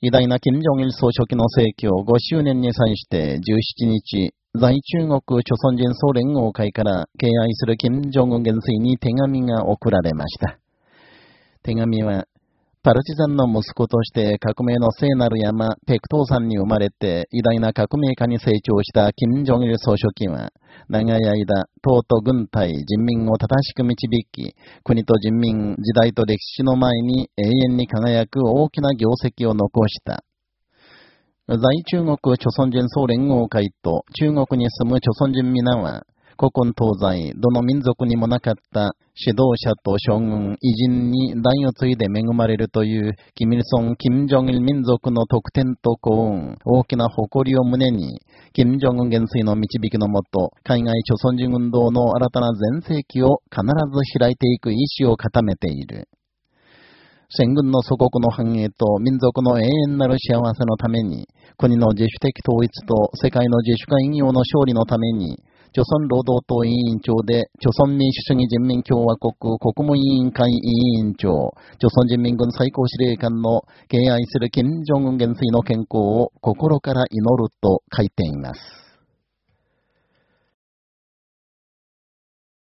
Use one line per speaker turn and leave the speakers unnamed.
偉大な金正日総書記の逝去5周年に際して17日、在中国朝鮮人総連合会から敬愛する金正恩元帥に手紙が送られました。手紙は、パルチザンの息子として革命の聖なる山、ペクトー山に生まれて偉大な革命家に成長した金正日総書記は、長い間、党と軍隊、人民を正しく導き、国と人民、時代と歴史の前に永遠に輝く大きな業績を残した。在中国朝鮮人総連合会と中国に住む朝鮮人皆は、古今東西、どの民族にもなかった指導者と将軍、偉人に代を継いで恵まれるという、キミルソン、キム・ジョンイル民族の特典と幸運、大きな誇りを胸に、キム・ジョンウン元帥の導きのもと、海外朝鮮人運動の新たな全盛期を必ず開いていく意志を固めている。戦軍の祖国の繁栄と民族の永遠なる幸せのために、国の自主的統一と世界の自主化引用の勝利のために、朝鮮労働党委員長で、朝鮮民主主義人民共和国国務委員会委員長、朝鮮人民軍最高司令官の敬愛する金正恩元帥の健康を心から祈ると書いています。